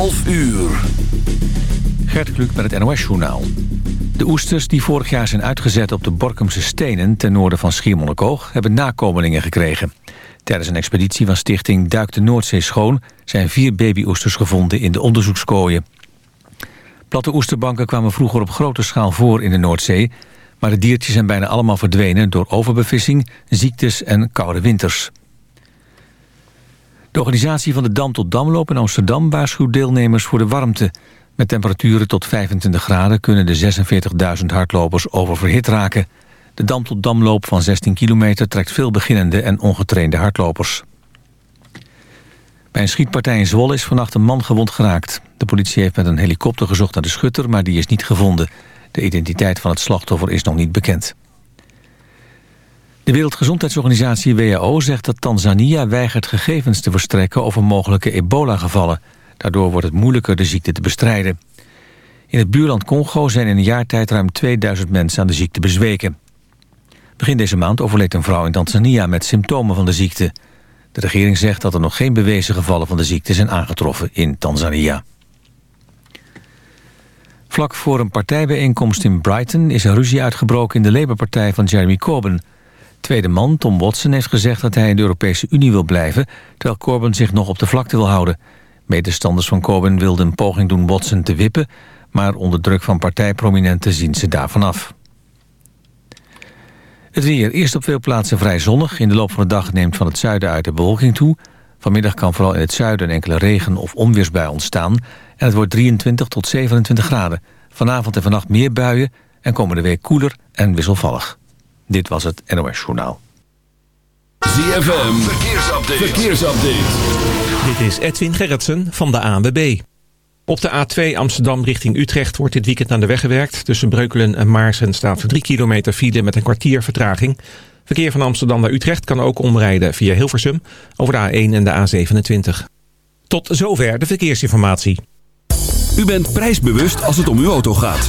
11 uur. Gert Kluk met het NOS-journaal. De oesters die vorig jaar zijn uitgezet op de Borkumse stenen... ten noorden van Schiermonnikoog, hebben nakomelingen gekregen. Tijdens een expeditie van stichting Duik de Noordzee Schoon... zijn vier babyoesters gevonden in de onderzoekskooien. Platte oesterbanken kwamen vroeger op grote schaal voor in de Noordzee... maar de diertjes zijn bijna allemaal verdwenen... door overbevissing, ziektes en koude winters. De organisatie van de Dam tot Damloop in Amsterdam... waarschuwt deelnemers voor de warmte... Met temperaturen tot 25 graden kunnen de 46.000 hardlopers oververhit raken. De dam tot damloop van 16 kilometer trekt veel beginnende en ongetrainde hardlopers. Bij een schietpartij in Zwolle is vannacht een man gewond geraakt. De politie heeft met een helikopter gezocht naar de schutter, maar die is niet gevonden. De identiteit van het slachtoffer is nog niet bekend. De Wereldgezondheidsorganisatie WHO zegt dat Tanzania weigert gegevens te verstrekken over mogelijke ebola-gevallen. Daardoor wordt het moeilijker de ziekte te bestrijden. In het buurland Congo zijn in een jaar tijd ruim 2000 mensen aan de ziekte bezweken. Begin deze maand overleed een vrouw in Tanzania met symptomen van de ziekte. De regering zegt dat er nog geen bewezen gevallen van de ziekte zijn aangetroffen in Tanzania. Vlak voor een partijbijeenkomst in Brighton is er ruzie uitgebroken in de Labour-partij van Jeremy Corbyn. Tweede man, Tom Watson, heeft gezegd dat hij in de Europese Unie wil blijven... terwijl Corbyn zich nog op de vlakte wil houden. Medestanders van Corbyn wilden een poging doen Watson te wippen... maar onder druk van partijprominenten zien ze daarvan af. Het weer. Eerst op veel plaatsen vrij zonnig. In de loop van de dag neemt van het zuiden uit de bewolking toe. Vanmiddag kan vooral in het zuiden een enkele regen- of onweersbui ontstaan. En het wordt 23 tot 27 graden. Vanavond en vannacht meer buien en komende week koeler en wisselvallig. Dit was het NOS Journaal. ZFM. Verkeersupdate. Verkeersupdate. Dit is Edwin Gerritsen van de ANWB. Op de A2 Amsterdam richting Utrecht wordt dit weekend aan de weg gewerkt. Tussen Breukelen en Maarsen staat 3 kilometer file met een kwartier vertraging. Verkeer van Amsterdam naar Utrecht kan ook omrijden via Hilversum over de A1 en de A27. Tot zover de verkeersinformatie. U bent prijsbewust als het om uw auto gaat.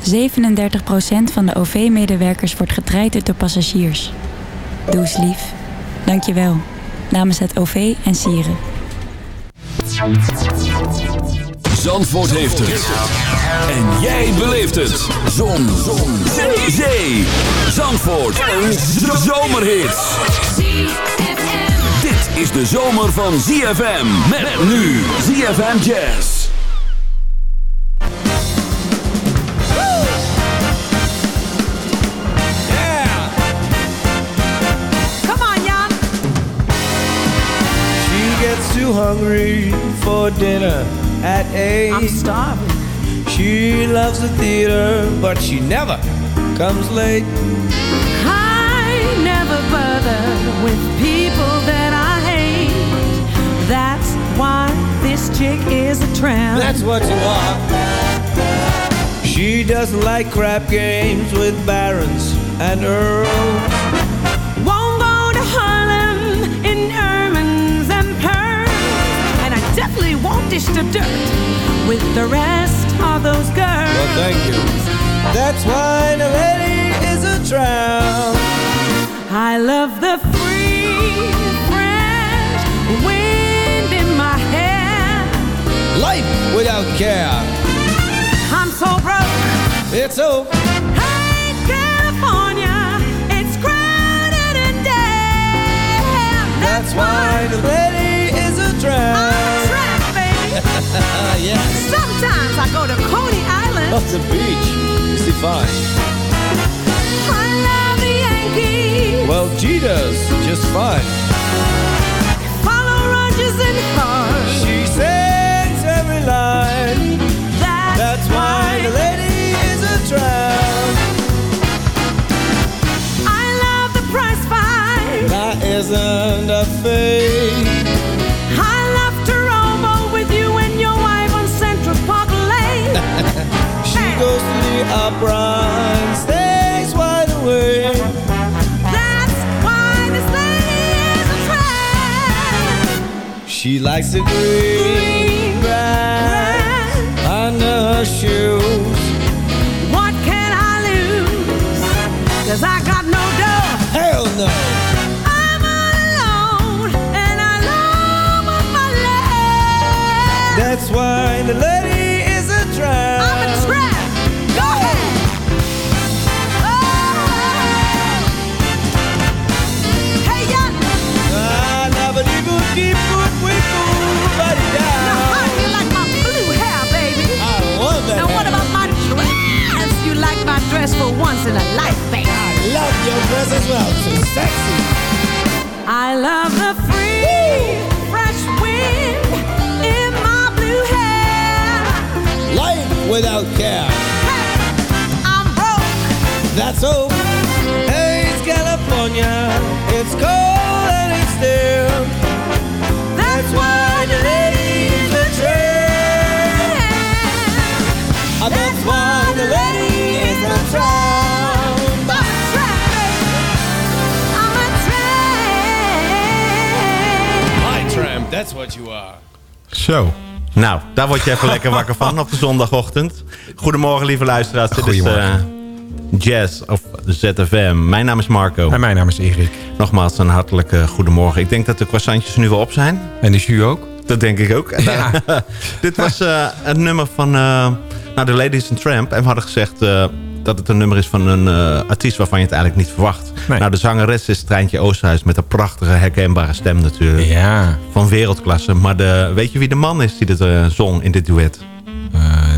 37% van de OV-medewerkers wordt getraind door passagiers. Doe eens lief. Dank je wel. Namens het OV en Sieren. Zandvoort heeft het. En jij beleeft het. Zon. Zon. Zee. Zee. Zandvoort. Een zomerhit. Dit is de zomer van ZFM. Met nu ZFM Jazz. Too hungry for dinner at eight. I'm starving. She loves the theater, but she never comes late. I never bother with people that I hate. That's why this chick is a tramp. That's what you are. She doesn't like crap games with barons and earls. Dish the dirt with the rest of those girls. Well, thank you. That's why the lady is a tramp. I love the free, fresh wind in my hair. Life without care. I'm so broke. It's so Hey, California, it's crowded and damn. That's why the lady is a I'm yes. Sometimes I go to Coney Island Off the beach. Is he fine? I love the Yankees. Well, Jeter's just fine. Follow Rogers and Hart. She sings every line. That's, That's why the lady is a tramp. I love the price fight. That isn't a thing. She likes the green grass under her shoes. What can I lose? Cause I got no dough. Hell no! Dress for once in a life, baby. I love your dress as well. So sexy. I love the free, fresh wind in my blue hair. Life without care. Hey, I'm broke. That's all. Hey, it's California. It's cold and it's still. That's why the lady's that's what you are. Zo. Nou, daar word je even lekker wakker van op de zondagochtend. Goedemorgen, lieve luisteraars. Dit is Goedemorgen. eh, Jazz of ZFM. Mijn naam is Marco. En mijn naam is Erik. Nogmaals een hartelijke goedemorgen. Ik denk dat de croissantjes nu wel op zijn. En de jus ook? Dat denk ik ook. Ja. Dit was eh, een nummer van eh nou, The Ladies and Tramp. En we hadden gezegd eh, dat het een nummer is van een eh, artiest waarvan je het eigenlijk niet verwacht. Nee. Nou, de zangeres is Treintje Oosterhuis met een prachtige herkenbare stem natuurlijk. Ja. Van wereldklasse. Maar de, weet je wie de man is die dit eh, zong in dit duet? Eh,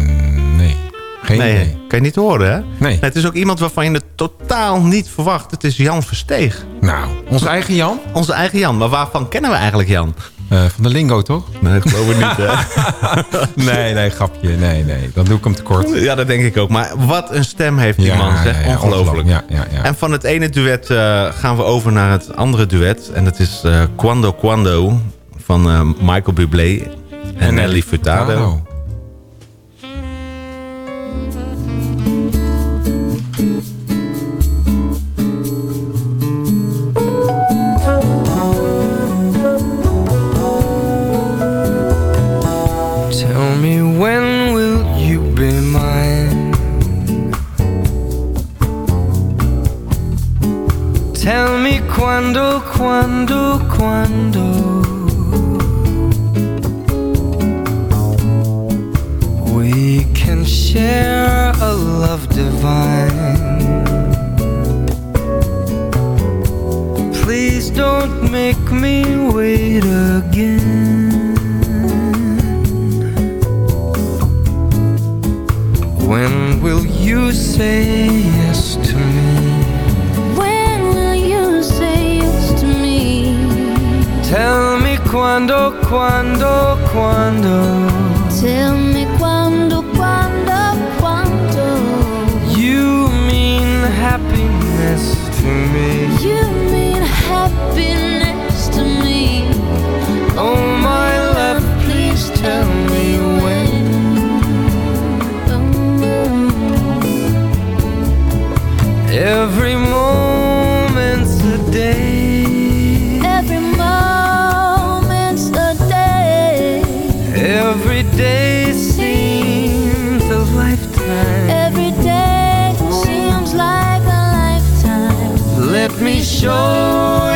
nee. Geen nee, idee. kan je niet horen, hè? Nee. Het is ook iemand waarvan je het totaal niet verwacht. Het is Jan Versteeg. Nou, onze eigen Jan? Onze eigen Jan. Maar waarvan kennen we eigenlijk Jan? Eh, van de Lingo, toch? Nee, ik geloof het niet, hè? nee, nee, grapje. Nee, nee. Dan doe ik hem tekort. Ja, dat denk ik ook. Maar wat een stem heeft die Ja, man, zeg. ja, Ongelooflijk. Ja, ja, ja. En van het ene duet eh, gaan we over naar het andere duet. En dat is eh Quando Quando van Michael Bublé en, Nelly Furtado. Furtado. Me when will you be mine? Tell me quando, quando, quando. We can share a love divine. Please don't make me wait again. When will you say yes to me? When will you say yes to me? Tell me quando, quando, quando Tell me quando, quando, quando You mean happiness to me You Every moment's a day. Every moment's a day. Every day seems a lifetime. Every day seems like a lifetime. Let me show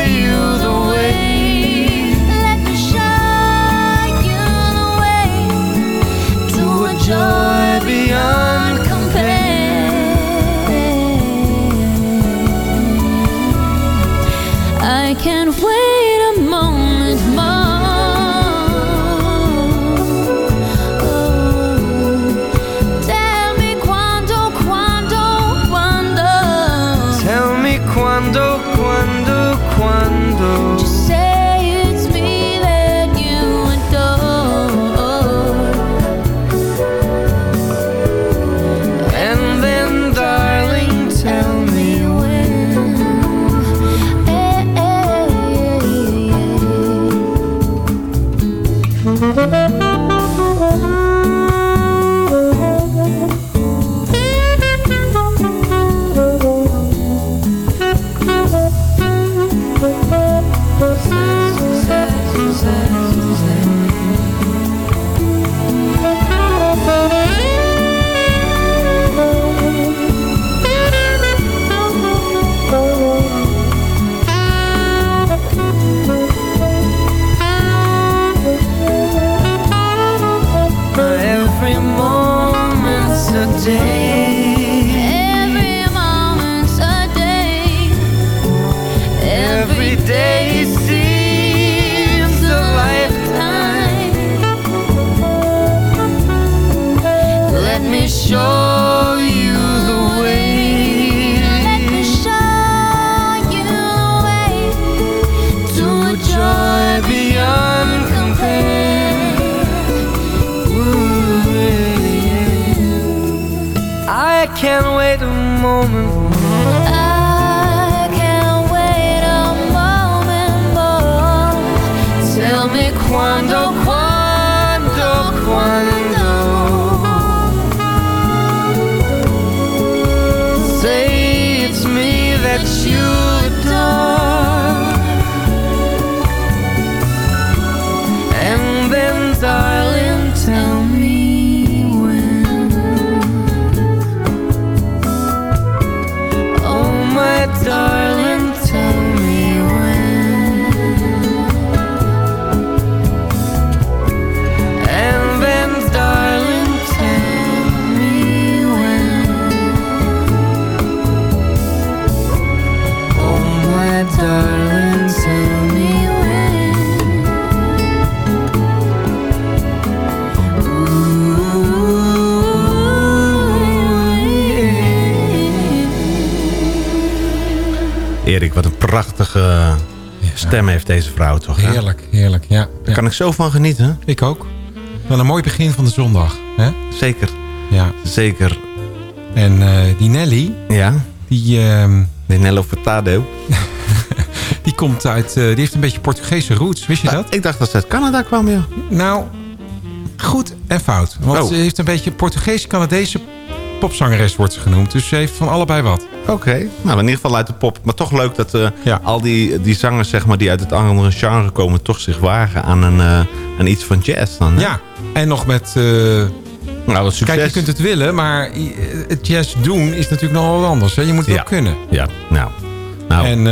prachtige stem heeft deze vrouw toch? hè? Heerlijk, heerlijk. Ja, Daar kan ik zo van genieten. Ik ook. Wel een mooi begin van de zondag. Hè? Zeker. Ja. Zeker. En eh, die Nelly, Ja, die, ehm, de Nello Furtado. die komt uit... eh, die heeft een beetje Portugese roots. Wist je dat? Ik dacht dat ze uit Canada kwam, ja. Nou, goed en fout. Want Oh. ze heeft een beetje Portugees-Canadese popzangeres wordt ze genoemd. Dus ze heeft van allebei wat. Oké, nou in ieder geval uit de pop. Maar toch leuk dat eh, Ja. al die, die zangers zeg maar, die uit het andere genre komen... toch zich wagen aan, een, eh, aan iets van jazz dan. hè? Ja, en nog met... eh, Nou, kijk, je kunt het willen, maar het jazz doen is natuurlijk nog wat anders. Hè? Je moet het Ja. ook kunnen. Ja, nou. nou En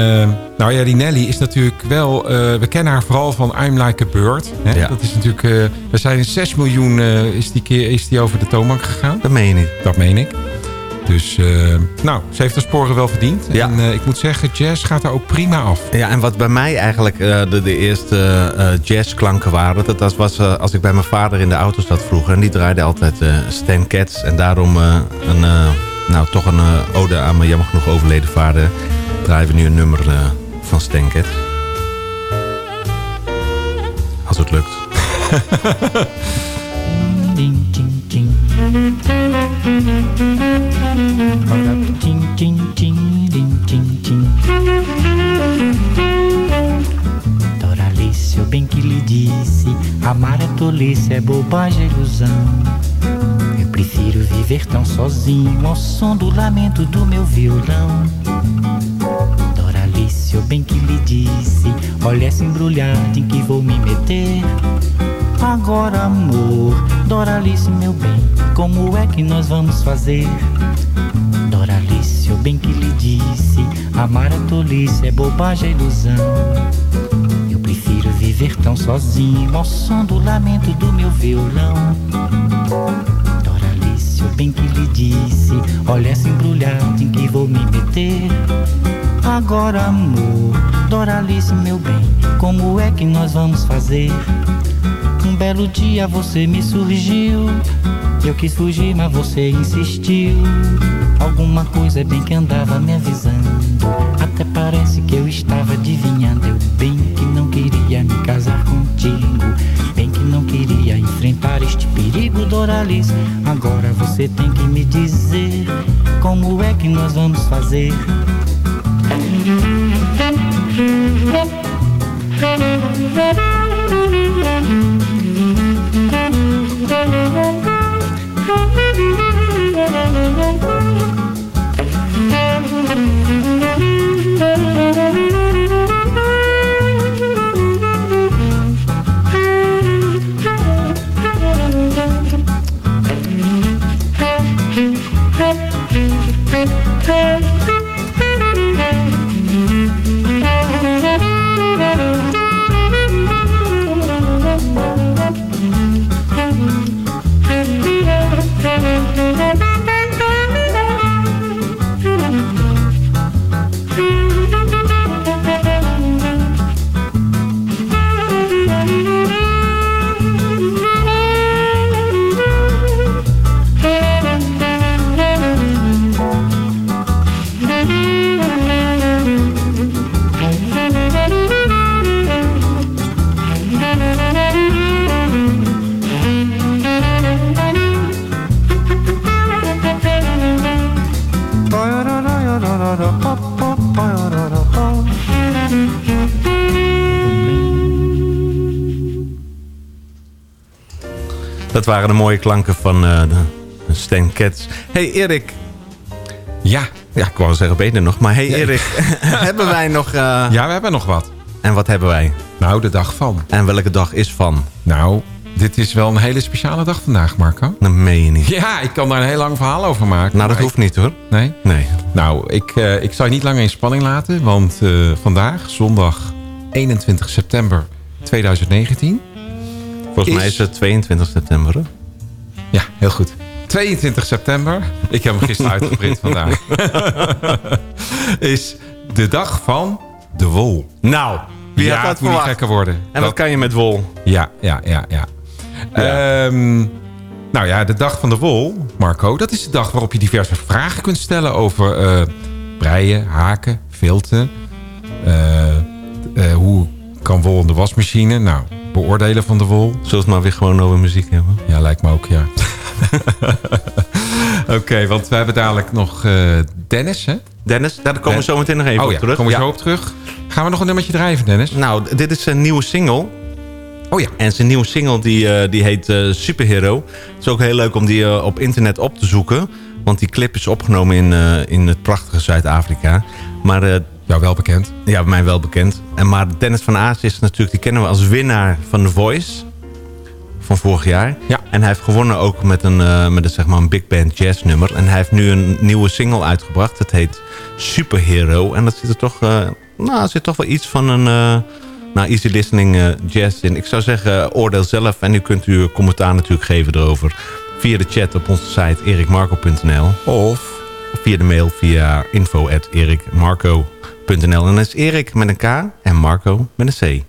nou ja, die Nelly is natuurlijk wel... we kennen haar vooral van I'm Like a Bird. Hè? Ja. Dat is natuurlijk... er zijn 6 miljoen is, die keer, is die over de toonbank gegaan. dat meen je niet. Dat meen ik. Dus, eh, nou, ze heeft haar sporen wel verdiend. Ja. En eh, ik moet zeggen, jazz gaat daar ook prima af. Ja, en wat bij mij eigenlijk eh, de, de eerste eh, jazzklanken waren... dat, dat was als ik bij mijn vader in de auto zat vroeger... en die draaide altijd eh Stan Cats. En daarom eh, een, eh, nou, toch een ode aan mijn jammer genoeg overleden vader... draaien we nu een nummer eh, van Stan Cats. Als het lukt. Ding, ding, ding. Ding, ding, ding, ding, ding, ding. Doralice, eu bem que lhe disse: Amar é tolice, é bobagem, é ilusão. Eu prefiro viver tão sozinho ao som do lamento do meu violão. Doralice, eu bem que lhe disse: Olha essa embrulhada em que vou me meter. Agora, amor, Doralice, meu bem, como é que nós vamos fazer? Doralice, eu bem que lhe disse: Amar é tolice, é bobagem, é ilusão. Eu prefiro viver tão sozinho ao som do lamento do meu violão. Doralice, eu bem que lhe disse: Olha essa embrulhada em que vou me meter. Agora, amor, Doralice, meu bem, como é que nós vamos fazer? Um belo dia você me surgiu. Eu quis fugir, mas você insistiu. Alguma coisa é bem que andava me avisando. Até parece que eu estava adivinhando. Eu bem que não queria me casar contigo. Bem que não queria enfrentar este perigo, Doralice. Agora você tem que me dizer como é que nós vamos fazer. Hey Dat waren de mooie klanken van de Stan Cats. Hey Erik. Ja. Ja, ik wou zeggen, ben je er nog? Maar hey Erik, hebben wij nog... eh, Ja, we hebben nog wat. En wat hebben wij? Nou, de dag van. En welke dag is van? Nou, dit is wel een hele speciale dag vandaag, Marco. Dat meen je niet. Ja, ik kan daar een heel lang verhaal over maken. Nou, dat hoeft niet hoor. Nee? Nee. Nou, ik, eh, ik zal je niet langer in spanning laten. Want vandaag, zondag 21 september 2019... Volgens mij Is- is het 22 september. hè? Ja, heel goed. 22 september. Ik heb hem gisteren uitgeprint vandaag. is de dag van de wol. Nou, wie ja, had dat niet verwacht? gekker worden. En Dat- wat kan je met wol? Ja, ja, ja, ja. Ehm, nou ja, de dag van de wol, Marco, dat is de dag waarop je diverse vragen kunt stellen over eh, breien, haken, vilten. Eh, eh, hoe kan wol in de wasmachine? Nou, beoordelen van de wol. Zullen we het maar weer gewoon over muziek hebben? Ja, lijkt me ook, ja. Oké, want we hebben dadelijk nog eh, Dennis, hè? Dennis, daar komen we zo meteen nog even oh, op ja, terug. komen we Ja. zo op terug. Gaan we nog een nummertje drijven, Dennis? Nou, dit is een nieuwe single. Oh ja. En zijn nieuwe single die, eh, die heet eh, Superhero. Het is ook heel leuk om die op internet op te zoeken. Want die clip is opgenomen in, in het prachtige Zuid-Afrika. Maar... Jou wel bekend. Ja, mij wel bekend. En, maar Dennis van Aas is natuurlijk... Die kennen we als winnaar van The Voice. Van vorig jaar. Ja. En hij heeft gewonnen ook met een, eh, met een, zeg maar een big band jazz nummer. En hij heeft nu een nieuwe single uitgebracht. Het heet Superhero. En dat zit er toch... eh, nou, zit toch wel iets van een... eh, nou, easy listening jazz in. Ik zou zeggen, oordeel zelf. En u kunt uw commentaar natuurlijk geven erover. Via de chat op onze site erikmarco.nl. Of via de mail via En dan is Erik met een K en Marco met een C.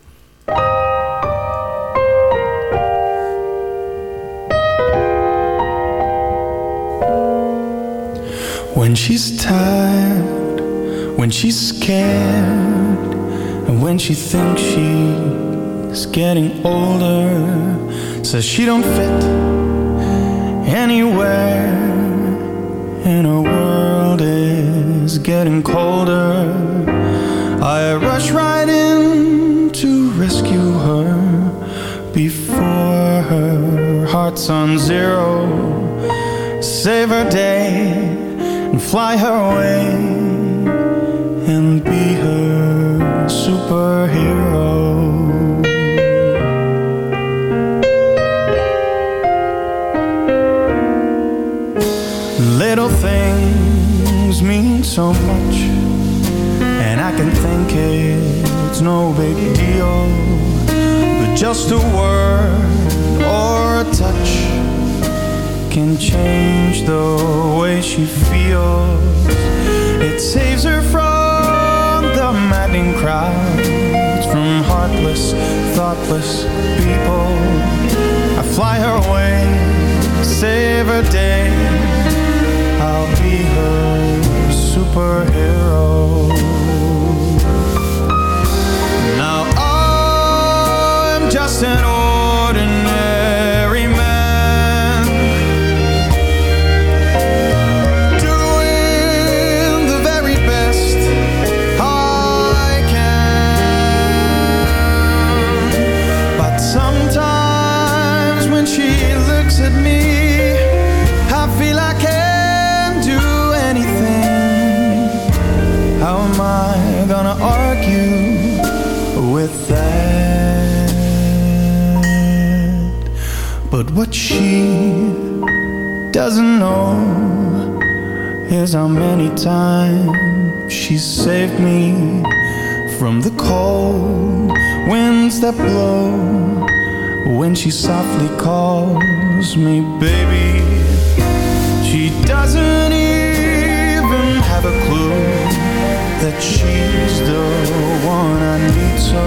When she's tired, when she's scared, and when she thinks she's getting older, says she don't fit anywhere, and her world is getting colder. I rush right in to rescue her before her heart's on zero. Save her day and fly her away and be her superhero. Little things mean so much, can think it's no big deal. But just a word or a touch can change the way she feels. It saves her from the maddening crowds, from heartless, thoughtless people. I fly her away, save her day. I'll be her superhero. An ordinary man doing the very best I can. But sometimes when she looks at me, I feel I can do anything. How am I gonna argue with that? But what she doesn't know is how many times she saved me from the cold winds that blow when she softly calls me baby. She doesn't even have a clue that she's the one I need so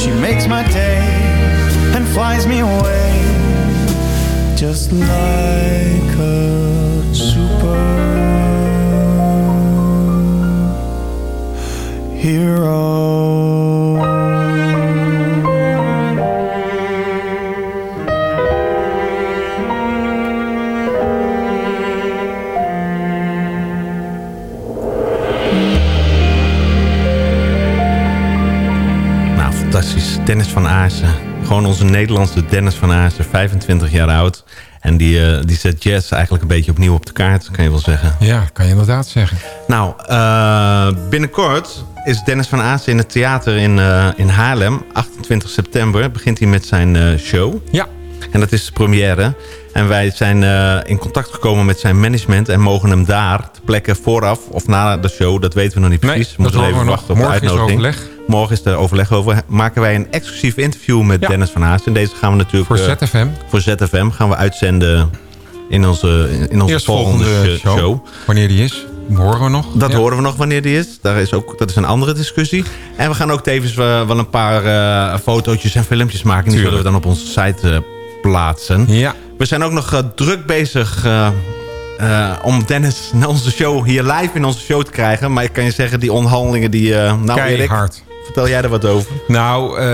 she makes my day and flies me away just like a superhero. Nou. Dennis van Aarsen. Gewoon onze Nederlandse Dennis van Aarsen, 25 jaar oud. En die, eh, die zet jazz eigenlijk een beetje opnieuw op de kaart, kan je wel zeggen. Ja, kan je inderdaad zeggen. Nou, eh, binnenkort is Dennis van Aarsen in het theater in, eh, in Haarlem. 28 september begint hij met zijn show. Ja. En dat is de première. En wij zijn in contact gekomen met zijn management... en mogen hem daar te plekken vooraf of na de show... dat weten we nog niet Nee, precies. moeten horen we nog. wachten op de uitnodiging. Morgen is er overleg over. Maken wij een exclusief interview met Ja. Dennis van Aarsen. En deze gaan we natuurlijk... Voor eh, ZFM. voor ZFM gaan we uitzenden in onze, in onze volgende, show. show. Wanneer die is, horen we nog. Dat Ja. horen we nog wanneer die is. Daar is ook, dat is een andere discussie. En we gaan ook tevens eh, wel een paar eh, fotootjes en filmpjes maken. Die Tuurlijk. zullen we dan op onze site plaatsen. Ja. We zijn ook nog druk bezig om Dennis naar onze show hier live in onze show te krijgen. Maar ik kan je zeggen, die onderhandelingen die... nou Erik, Keihard. Vertel jij er wat over? Nou, eh,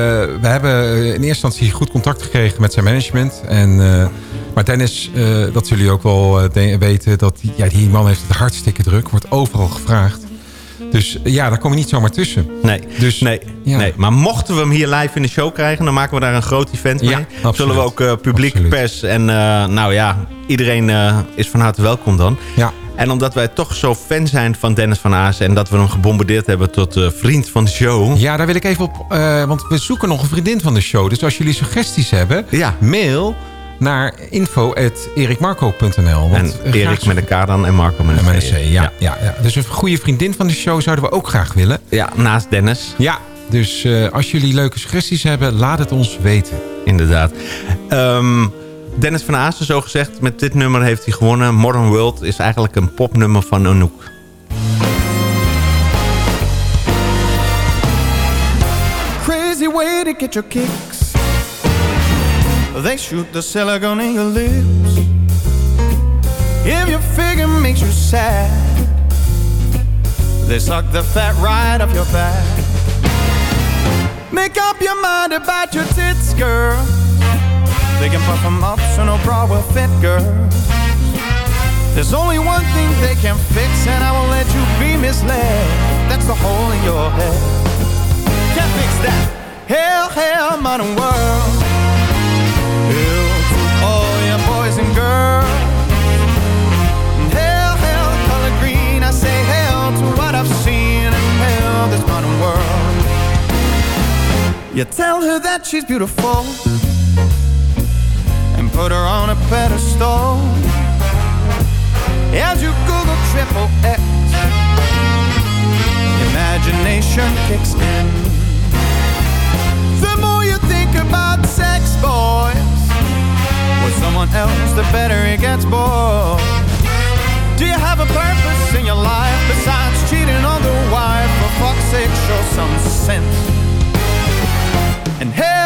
we hebben in eerste instantie goed contact gekregen met zijn management. En, eh, maar Dennis, eh, dat zullen jullie ook wel weten... dat die, ja, die man heeft het hartstikke druk. Wordt overal gevraagd. Dus ja, daar kom je niet zomaar tussen. Nee, Dus, nee, ja. nee. Maar mochten we hem hier live in de show krijgen... dan maken we daar een groot event mee. Ja, absoluut. Zullen we ook publiek, Absoluut. pers en eh, nou ja... iedereen eh, is van harte welkom dan. Ja. En omdat wij toch zo fan zijn van Dennis van Aarsen... en dat we hem gebombardeerd hebben tot eh, vriend van de show... Ja, daar wil ik even op... eh, want we zoeken nog een vriendin van de show. Dus als jullie suggesties hebben... Ja. mail naar info.erikmarco.nl. En Erik met een K dan en Marco met een, C. C, ja, ja. Ja, Dus een goede vriendin van de show zouden we ook graag willen. Ja, naast Dennis. Ja, dus eh, als jullie leuke suggesties hebben, laat het ons weten. Inderdaad. Ehm, Dennis van Aarsen, zo gezegd, met dit nummer heeft hij gewonnen. Modern World is eigenlijk een popnummer van Anouk. Crazy way to get your kicks. They shoot the silicone in your lips. If your figure makes you sad, they suck the fat right off your back. Make up your mind about your tits, girl. They can puff them up so no bra will fit, girl. There's only one thing they can fix, and I won't let you be misled. That's the hole in your head. Can't fix that. Hell, hell, modern world. Hell to all boys and girls. Hell, hell, color green. I say hell to what I've seen, and hell, this modern world. You tell her that she's beautiful, put her on a pedestal. As you Google triple X, imagination kicks in. The more you think about sex, boys, with someone else, the better it gets, boy. Do you have a purpose in your life besides cheating on the wife? For fuck's sake, show some sense. And hell,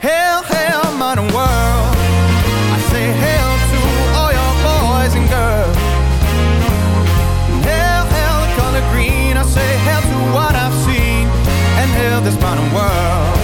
Hell, hell, modern world. I say hell to all your boys and girls. Color green. I say to what I've seen. And this modern world.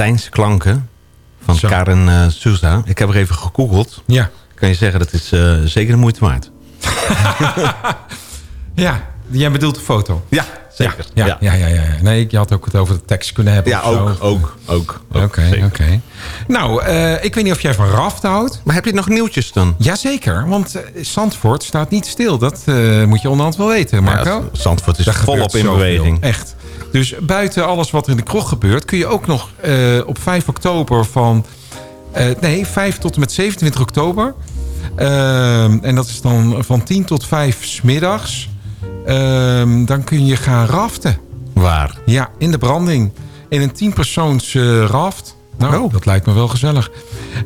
Argentijnse klanken van Karen eh, Souza. Ik heb er even gegoogeld. Ja. Kan je zeggen, dat is eh, zeker de moeite waard. Ja, jij bedoelt de foto? Ja, zeker. Ja, ja, ja. ja, ja. Nee, je had ook het over de tekst kunnen hebben. Ja, zo. ook, ook, ook. ook, Oké, oké. Nou, eh, ik weet niet of jij van raft houdt. Maar heb je nog nieuwtjes dan? Jazeker, want Zandvoort staat niet stil. Dat moet je onderhand wel weten, Marco. Zandvoort is Daar volop in beweging. Echt. Dus buiten alles wat er in de kroeg gebeurt... kun je ook nog eh, op 5 oktober van... eh, nee, 5 tot en met 27 oktober. Ehm, en dat is dan van 10 tot 5 smiddags. Dan kun je gaan raften. Waar? Ja, in de branding. In een 10-persoons eh, raft. Nou, Oh. dat lijkt me wel gezellig.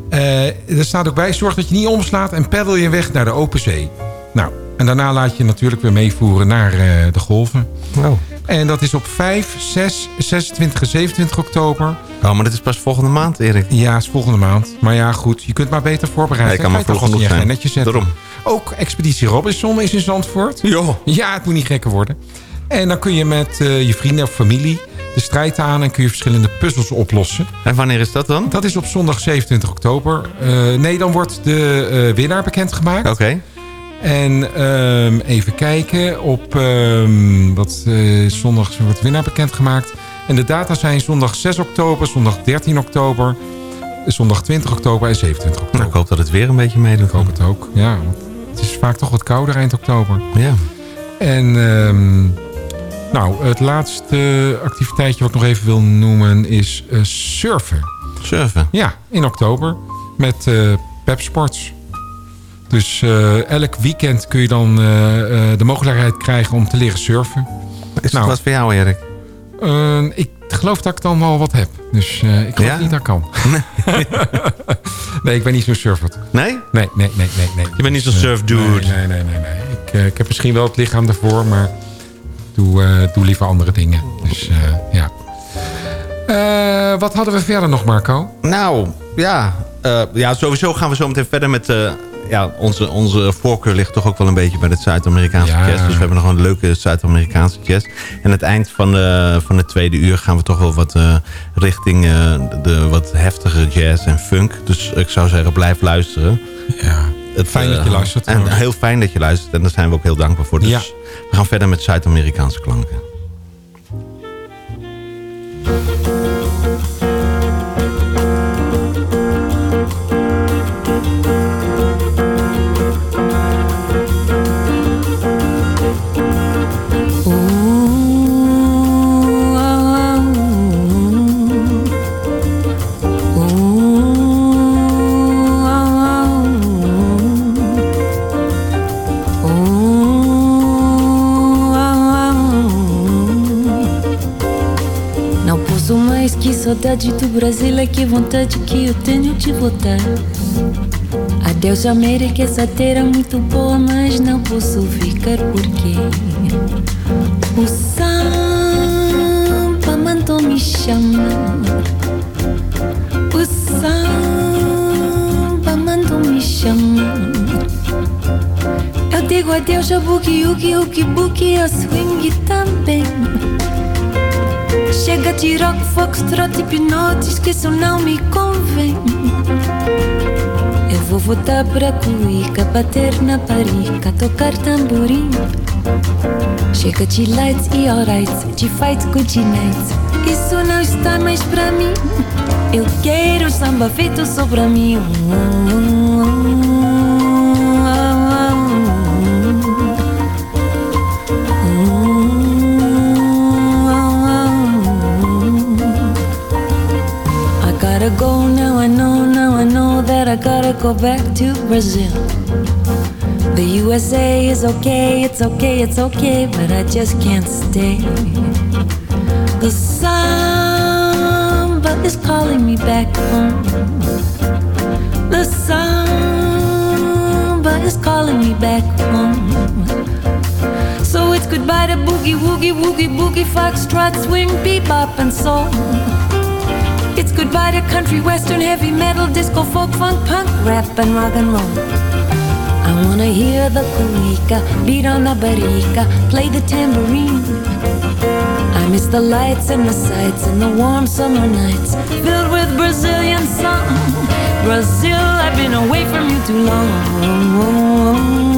Eh, er staat ook bij, zorg dat je niet omslaat... en peddel je weg naar de open zee. Nou, en daarna laat je natuurlijk weer meevoeren naar eh, de golven. Oh. En dat is op 5, 6, 26 en 27 oktober. Oh, maar dit is pas volgende maand, Erik. Ja, is volgende maand. Maar ja, goed, je kunt maar beter voorbereiden. Ik kan maar vroeg genoeg zijn. zetten. Daarom. Ook Expeditie Robinson is in Zandvoort. Jo. Ja, het moet niet gekker worden. En dan kun je met eh, je vrienden of familie de strijd aan... en kun je verschillende puzzels oplossen. En wanneer is dat dan? Dat is op zondag 27 oktober. Eh, nee, dan wordt de eh, winnaar bekendgemaakt. Oké. En ehm, even kijken. Op ehm, wat, eh, zondag wordt winnaar bekendgemaakt. En de data zijn zondag 6 oktober, zondag 13 oktober... zondag 20 oktober en 27 oktober. Nou, ik hoop dat het weer een beetje meedoet. Ik hoop het ook, ja. want Het is vaak toch wat kouder eind oktober. Ja. En ehm, nou, het laatste activiteitje wat ik nog even wil noemen is eh, surfen. Surfen? Ja, in oktober met eh Pep Sports. Dus eh, elk weekend kun je dan eh, eh, de mogelijkheid krijgen om te leren surfen. Is dat wat voor jou, Erik? Eh, ik geloof dat ik dan wel wat heb. Dus eh, ik geloof Ja? niet dat ik kan. nee, ik ben niet zo'n surfer. Nee? Nee, nee, nee, nee. nee. Je bent niet zo'n Dus, surfdude. Nee, nee, nee. nee, nee. Ik, ik heb misschien wel het lichaam ervoor, maar doe, eh, doe liever andere dingen. Dus eh, ja. Eh, wat hadden we verder nog, Marco? Nou, ja. eh, ja, sowieso gaan we zo meteen verder met... eh, ja, onze, onze voorkeur ligt toch ook wel een beetje bij het Zuid-Amerikaanse Ja. jazz. Dus we hebben nog een leuke Zuid-Amerikaanse jazz. En aan het eind van de, van het tweede uur gaan we toch wel wat eh, richting eh, de wat heftige jazz en funk. Dus ik zou zeggen, blijf luisteren. Ja, het, fijn dat je luistert, En heel fijn dat je luistert. En daar zijn we ook heel dankbaar voor. Dus Ja. we gaan verder met Zuid-Amerikaanse klanken. Saudade do Brasil é que vontade que eu tenho de voltar. Adeus América, essa terra é muito boa, mas não posso ficar porque o samba mandou me chamar. O samba mandou me chamar. Eu digo adeus a boogie, oogie, oogie, boogie, a swing também. Chega de rock, foxtrot, hipnote, esqueço, não me convém. Eu vou voltar pra cuica, bater na parica, tocar tamborim. Chega de lights e alright, de fight, good night. Isso não está mais pra mim. Eu quero samba feito só pra mim. I gotta go now, I know, now I know that I gotta go back to Brazil. The USA is okay, it's okay, it's okay, but I just can't stay. The samba is calling me back home. The samba is calling me back home. So it's goodbye to boogie, woogie, woogie, boogie, foxtrot, swing, bebop, and soul. It's goodbye to country, western, heavy metal, disco, folk, funk, punk, rap, and rock and roll. I wanna hear the cuica, beat on the barica, play the tambourine. I miss the lights and the sights and the warm summer nights filled with Brazilian sun. Brazil, I've been away from you too long.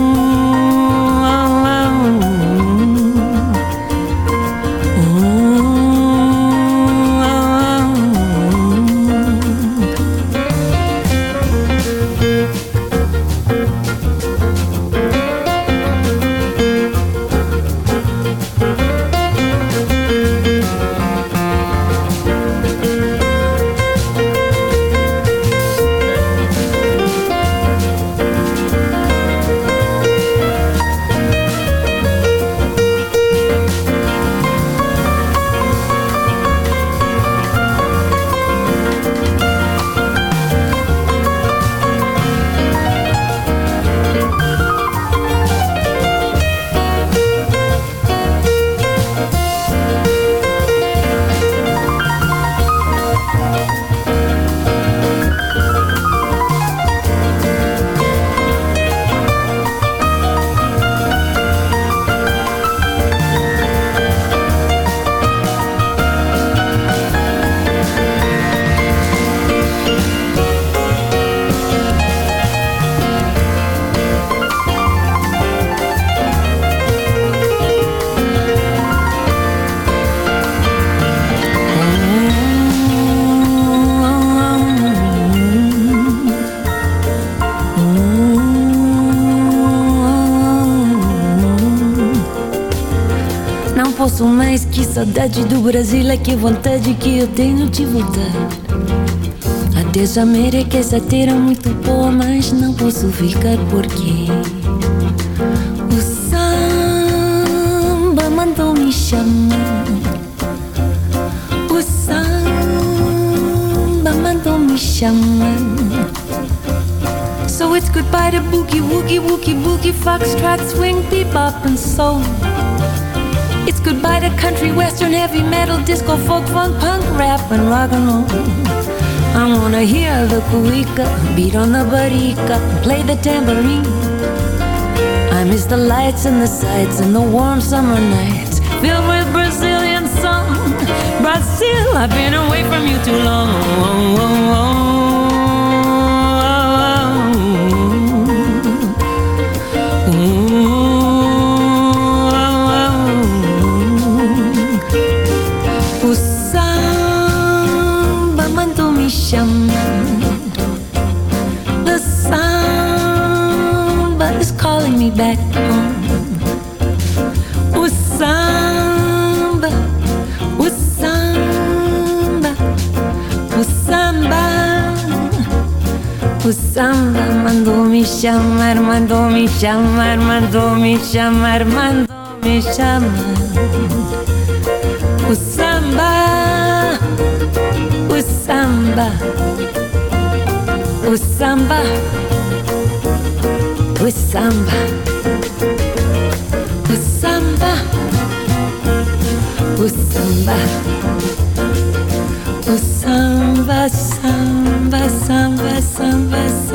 Saudade do Brasil, é que vontade que eu tenho de voltar. A Deus América, essa terra é muito boa, mas não posso ficar porque o samba mandou me chamar. O samba mandou me chamar. So it's goodbye to boogie, woogie, woogie, boogie, foxtrot, swing, bebop, and soul. Goodbye to country, western, heavy metal, disco, folk, funk, punk, rap, and rock and roll. I wanna hear the cuica, beat on the barica, play the tambourine. I miss the lights and the sights and the warm summer nights filled with Brazilian sun. Brazil, I've been away from you too long. Oh, oh, oh, samba mandou me chamar, mandou me chamar, mandou me chamar, mandou me chamar. O samba, o samba, o samba, o samba, o samba, o samba, o samba, samba, samba, samba, samba,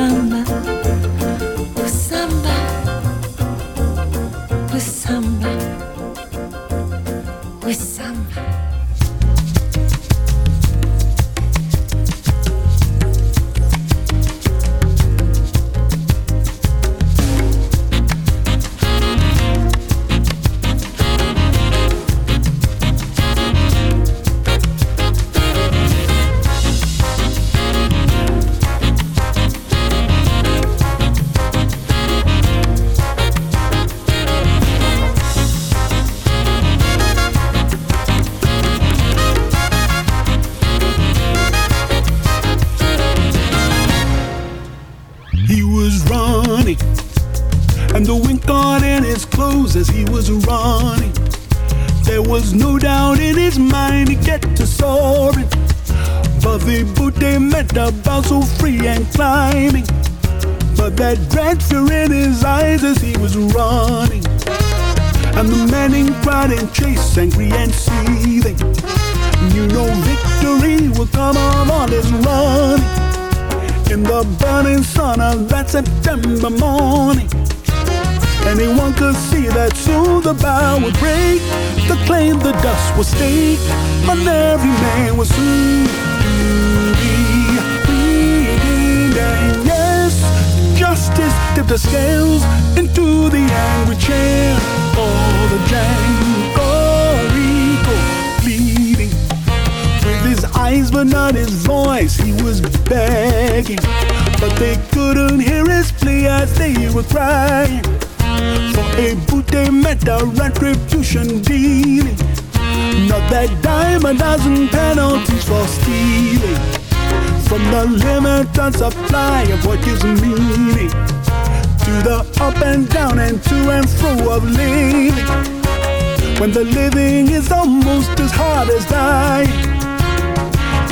When the living is almost as hard as dying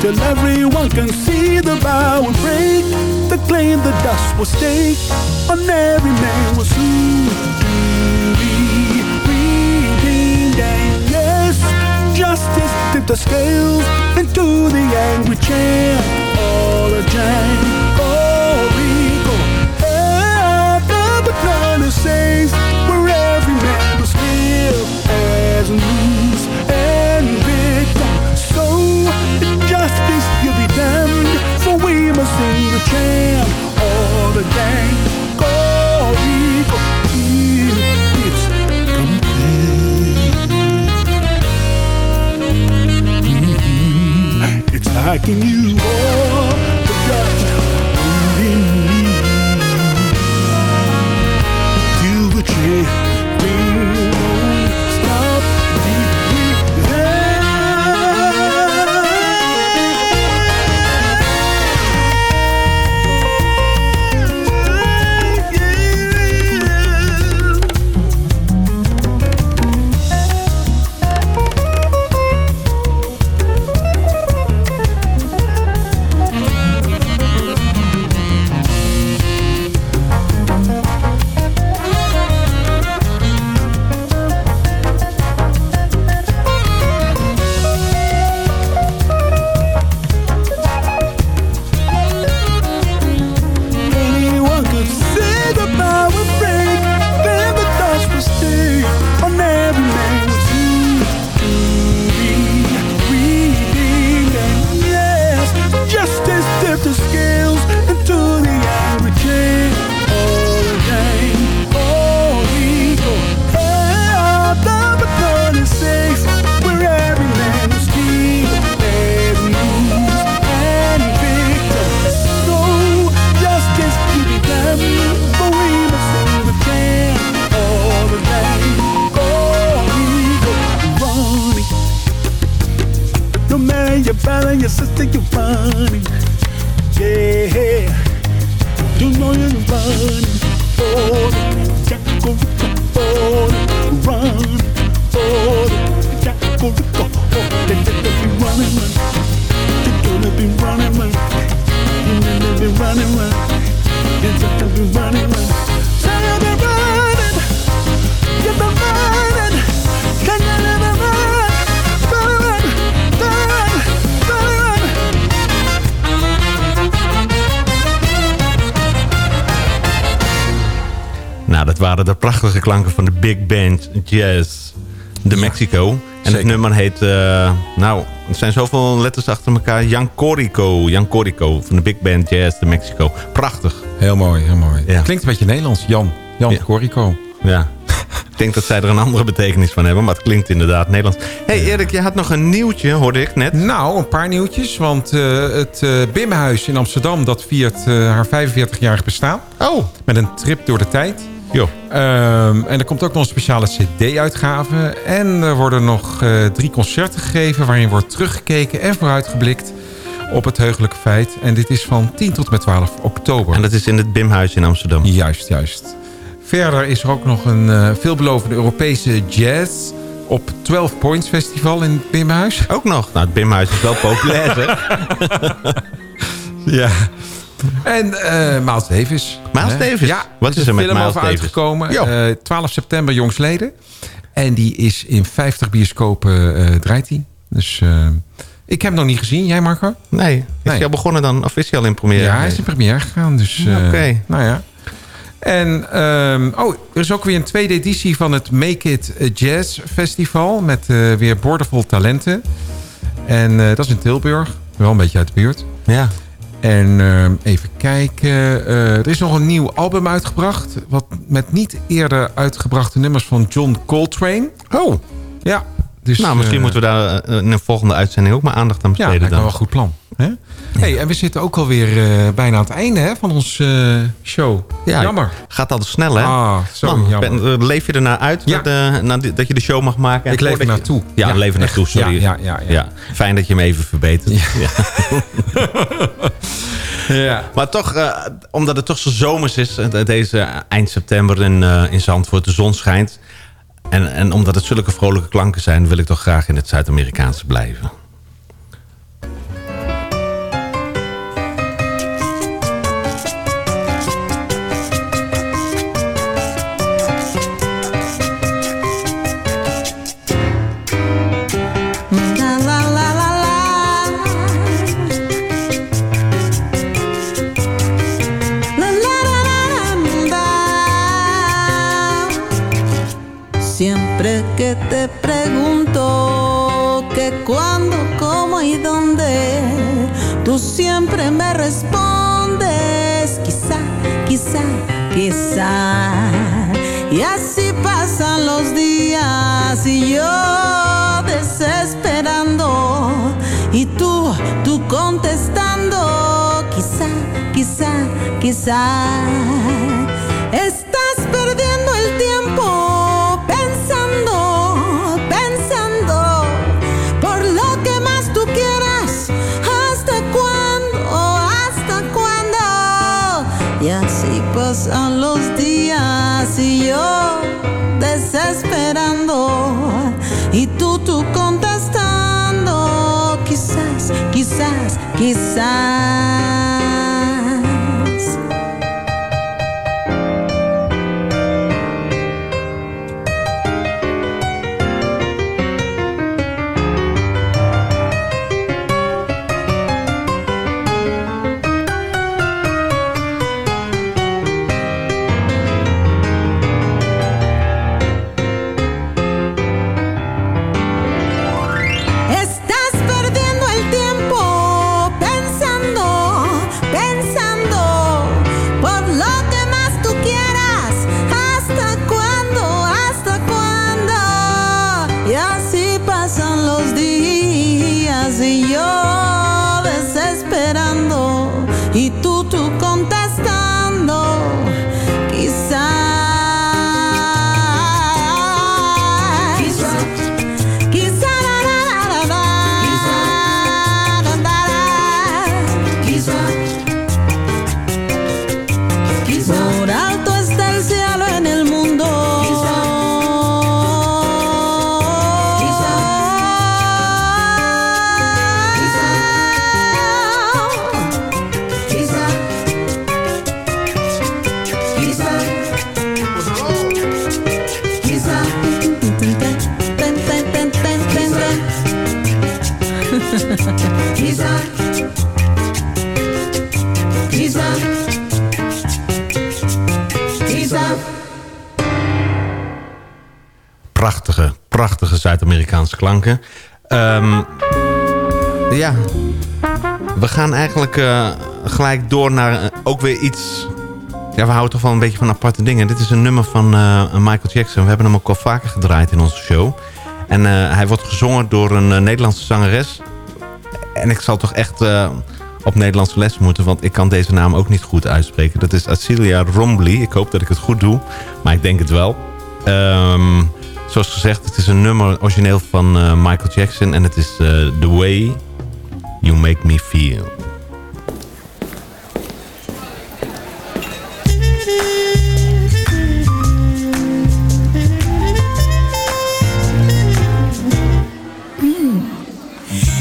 till everyone can see the bow and break. The claim the dust was stake, on every man was soon be redeemed. And yes, justice tipped the scales into the angry chair. All a Django loose and victim. So justice you'll be damned for we must sing the chant all the gang go Rico it's complete Mhm. it's like you de klanken van de Big Band Jazz de Mexico. En het nummer heet, eh, nou, het zijn zoveel letters achter elkaar. Jan Corico, Jan Corico van de Big Band Jazz de Mexico. Prachtig. Heel mooi, heel mooi. Ja. Klinkt een beetje Nederlands. Jan, Jan Ja. Corico. Ja. Ik denk dat zij er een andere betekenis van hebben, maar het klinkt inderdaad Nederlands. hey Erik, je had nog een nieuwtje, hoorde ik net. Nou, een paar nieuwtjes. Want eh, het eh Bimhuis in Amsterdam, dat viert haar 45-jarig bestaan. Oh. Met een trip door de tijd. Jo. Ehm, en er komt ook nog een speciale cd-uitgave. En er worden nog eh, drie concerten gegeven... waarin wordt teruggekeken en vooruitgeblikt op het heugelijke feit. En dit is van 10 tot en met 12 oktober. En dat is in het Bimhuis in Amsterdam. Juist, juist. Verder is er ook nog een eh, veelbelovende Europese jazz... op 12 Points Festival in het Bimhuis. Ook nog. Nou, het Bimhuis is wel populair, zeg. Ja. En eh Miles Davis. Miles Hè? Davis? Ja, Wat is er met Miles Davis? uitgekomen. Jo. Eh, 12 september jongsleden. En die is in 50 bioscopen eh, draait hij. Dus ik heb hem nog niet gezien. Jij Marco? Nee. Is Nee. hij al begonnen dan? Of is hij al in première? Ja, hij is in première gegaan. Dus, Oké. Nou ja. En ehm, oh, er is ook weer een tweede editie van het Make It Jazz Festival. Met weer boordevol talenten. En dat is in Tilburg. Wel een beetje uit de buurt. Ja. En ehm, even kijken. eh, er is nog een nieuw album uitgebracht. Wat met niet eerder uitgebrachte nummers van John Coltrane. Oh. Ja. Dus, nou, misschien eh, moeten we daar eh, in een volgende uitzending ook maar aandacht aan Ja, besteden. dat kan dan. wel een goed plan. Hè? Hey, en we zitten ook alweer eh bijna aan het einde hè, van onze eh, show. Ja, Jammer. Gaat altijd snel, hè? Ah, zo Man, jammer. ben- eh, leef je ernaar uit Ja. die- dat je de show mag maken? En Ik leef er naartoe. Ja, Ja, leef er naartoe, sorry. Ja, ja, ja, ja. Fijn dat je hem even verbetert. Ja. Ja. Maar toch, omdat het toch zo zomers is, deze eind september in, in Zandvoort, de zon schijnt. En, en omdat het zulke vrolijke klanken zijn, wil ik toch graag in het Zuid-Amerikaanse blijven. Quizá, quizá. Y así pasan los días y yo desesperando y tú, tú contestando quizá, quizá, quizá. Quizás, klanken. Ehm, ja, we gaan eigenlijk eh, gelijk door naar eh, ook weer iets... Ja, we houden toch wel een beetje van aparte dingen. Dit is een nummer van eh, Michael Jackson. We hebben hem ook al vaker gedraaid in onze show. En hij wordt gezongen door een Nederlandse zangeres. En ik zal toch echt op Nederlandse les moeten... want ik kan deze naam ook niet goed uitspreken. Dat is Acilia Rombly. Ik hoop dat ik het goed doe, maar ik denk het wel. Ehm, zoals gezegd, het is een nummer origineel van eh, Michael Jackson... en het is eh, The Way You Make Me Feel.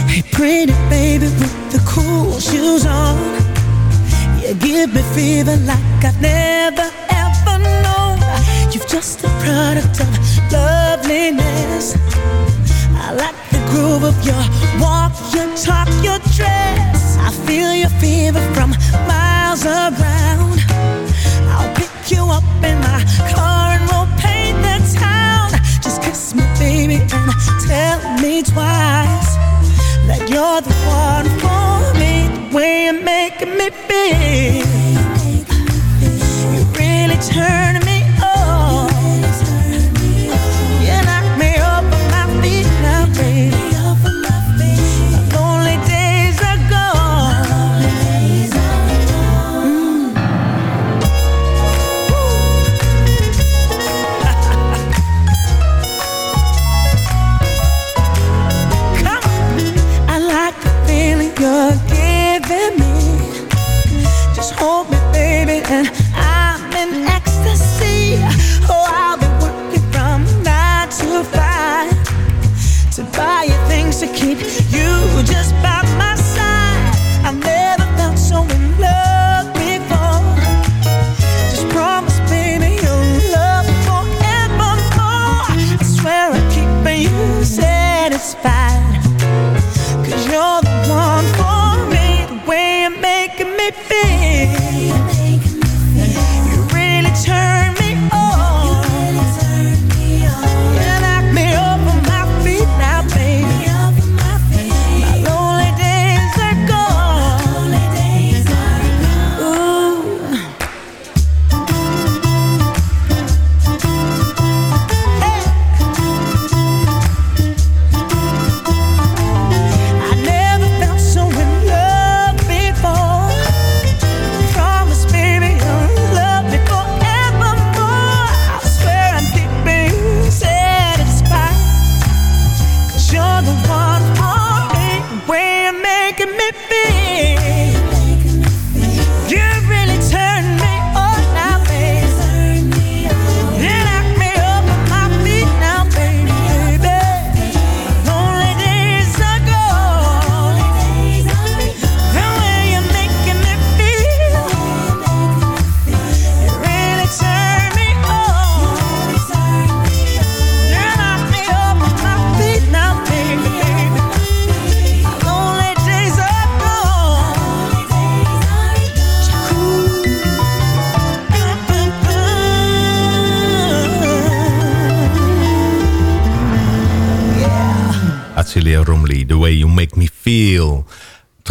Hey, pretty baby with the cool shoes on. You give me fever like fever from miles around. I'll pick you up in my car and we'll paint the town. Just kiss me, baby, and tell me twice that you're the one for me. The way you're making me feel, you really turn me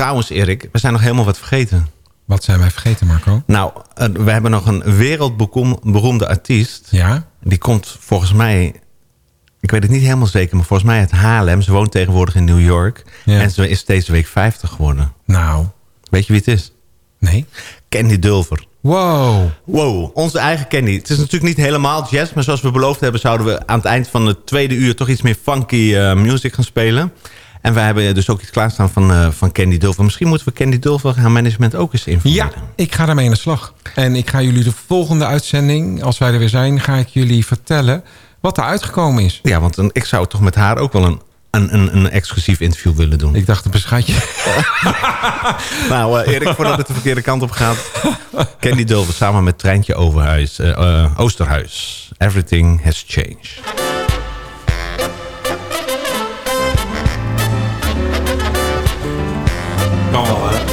Trouwens, Erik, we zijn nog helemaal wat vergeten. Wat zijn wij vergeten, Marco? Nou, eh, we hebben nog een wereldberoemde artiest. Ja? Die komt volgens mij... Ik weet het niet helemaal zeker, maar volgens mij uit Haarlem. Ze woont tegenwoordig in New York. Ja. En ze is deze week 50 geworden. Nou. Weet je wie het is? Nee. Candy Dulver. Wow. Wow, onze eigen Candy. Het is natuurlijk niet helemaal jazz, maar zoals we beloofd hebben... zouden we aan het eind van het tweede uur toch iets meer funky eh, music gaan spelen. En wij hebben dus ook iets klaarstaan van, eh, van Candy Dulver. Misschien moeten we Candy Dulver haar management ook eens informeren. Ja, ik ga daarmee aan de slag. En ik ga jullie de volgende uitzending, als wij er weer zijn... ga ik jullie vertellen wat er uitgekomen is. Ja, want een, ik zou toch met haar ook wel een, een, een, een exclusief interview willen doen. Ik dacht een beschatje. nou, eh, Erik, voordat het de verkeerde kant op gaat... Candy Dulver samen met Treintje Overhuis, eh, Oosterhuis. Everything has changed. 张广文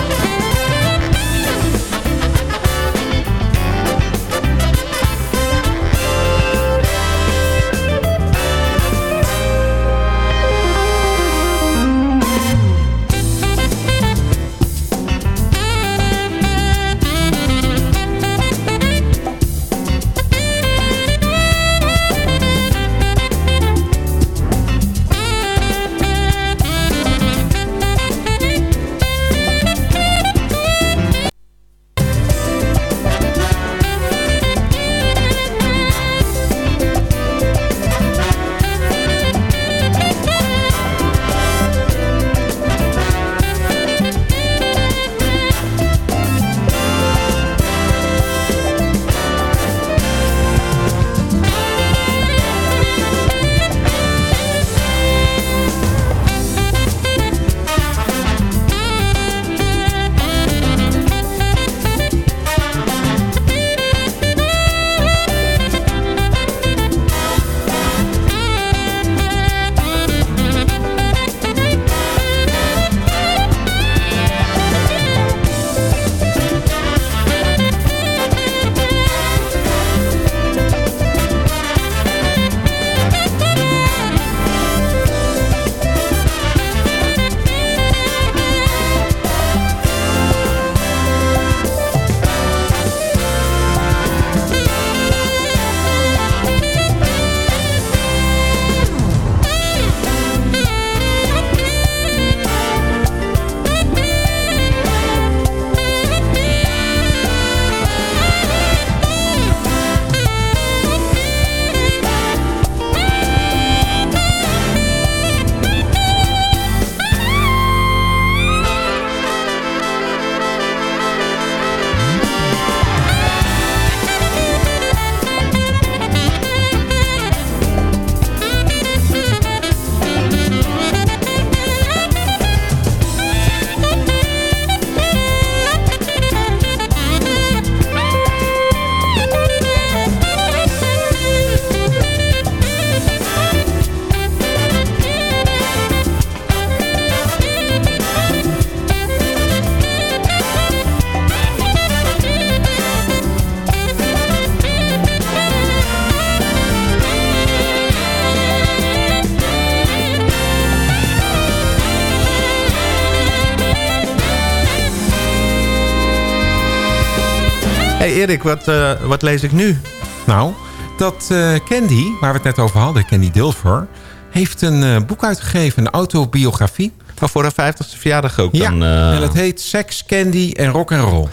Erik, wat, eh, wat lees ik nu? Nou, dat eh, Candy, waar we het net over hadden, Candy Dilfer... heeft een eh, boek uitgegeven, een autobiografie. Maar voor haar 50ste verjaardag ook Ja, dan? en het heet Sex, Candy en Rock and Roll.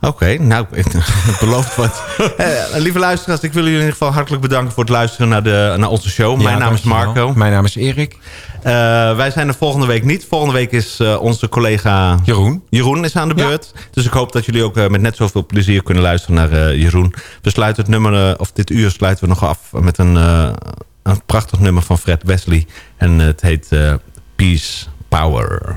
Oké, nou, het belooft wat. Eh, lieve luisteraars, ik wil jullie in ieder geval hartelijk bedanken voor het luisteren naar, de, naar onze show. Ja, Mijn naam is. Marco. Mijn naam is Erik. Eh, wij zijn er volgende week niet. Volgende week is eh, onze collega Jeroen. Jeroen is aan de beurt. Dus ik hoop dat jullie ook eh, met net zoveel plezier kunnen luisteren naar eh, Jeroen. We sluiten het nummer, of dit uur sluiten we nog af met een, eh, een prachtig nummer van Fred Wesley. En het heet eh, Peace Power.